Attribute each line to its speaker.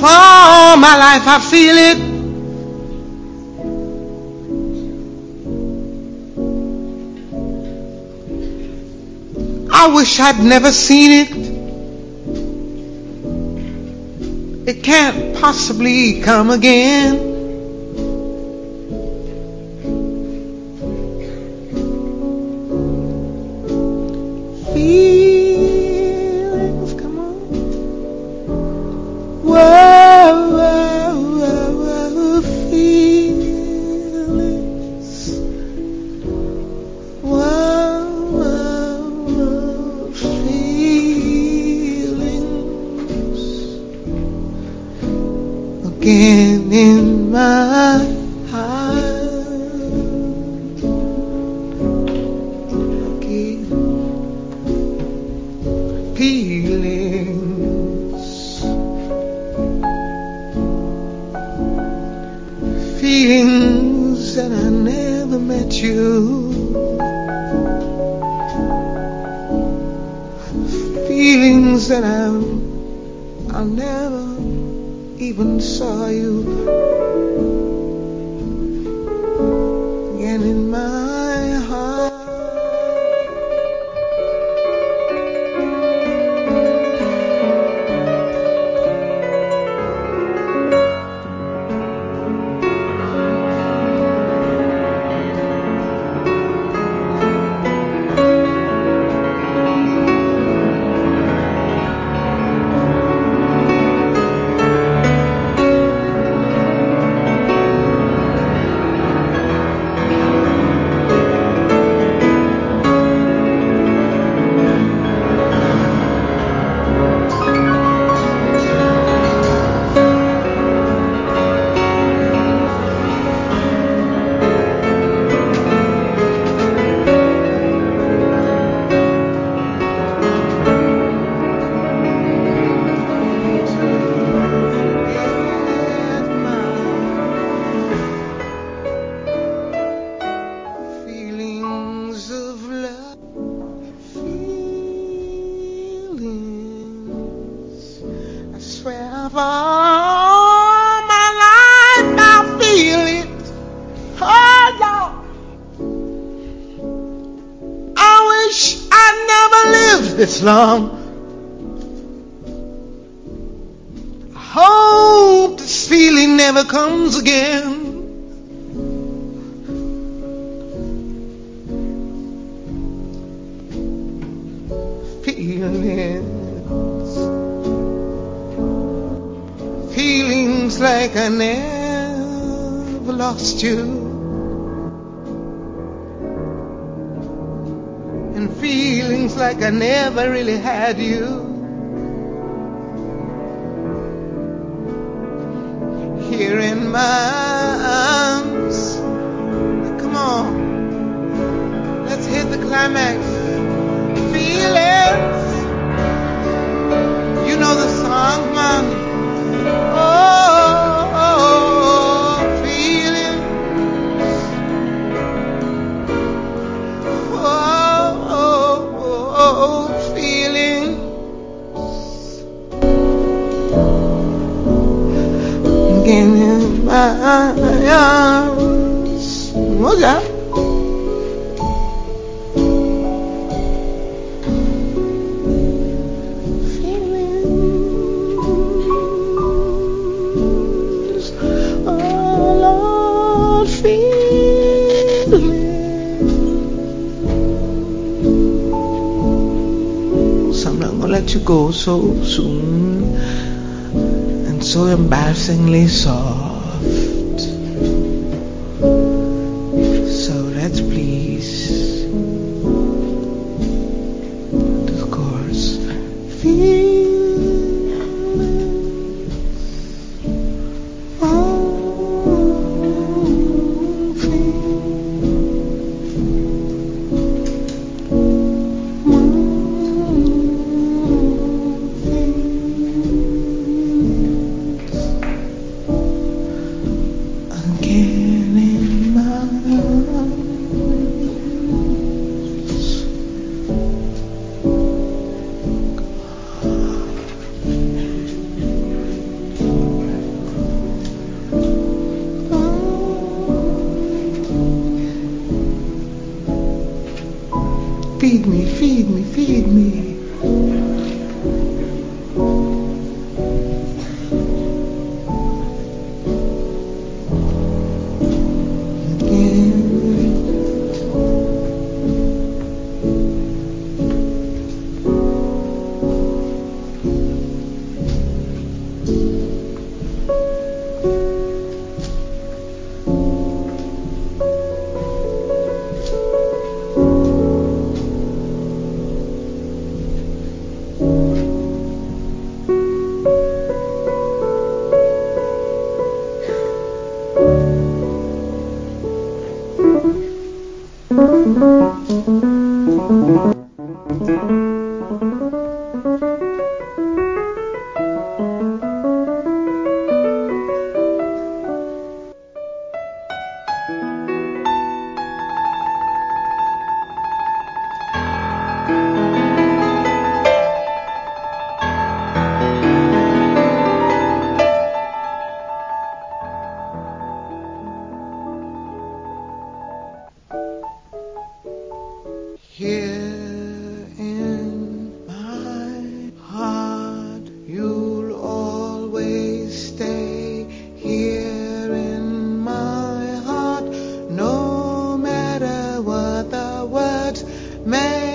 Speaker 1: For all my life I feel it. I wish I'd never seen it. It can't possibly come again. In my heart. Again. Feelings. Feelings that I never met you. Feelings that I I never even saw you. Again in my long. I hope this feeling never comes again. Feelings, feelings like I never lost you, and feelings like I never really had you. here in my arms. Come on, let's hit the climax. Not gonna let you go so soon and so embarrassingly so. feed me, feed me, feed me. Again. Man.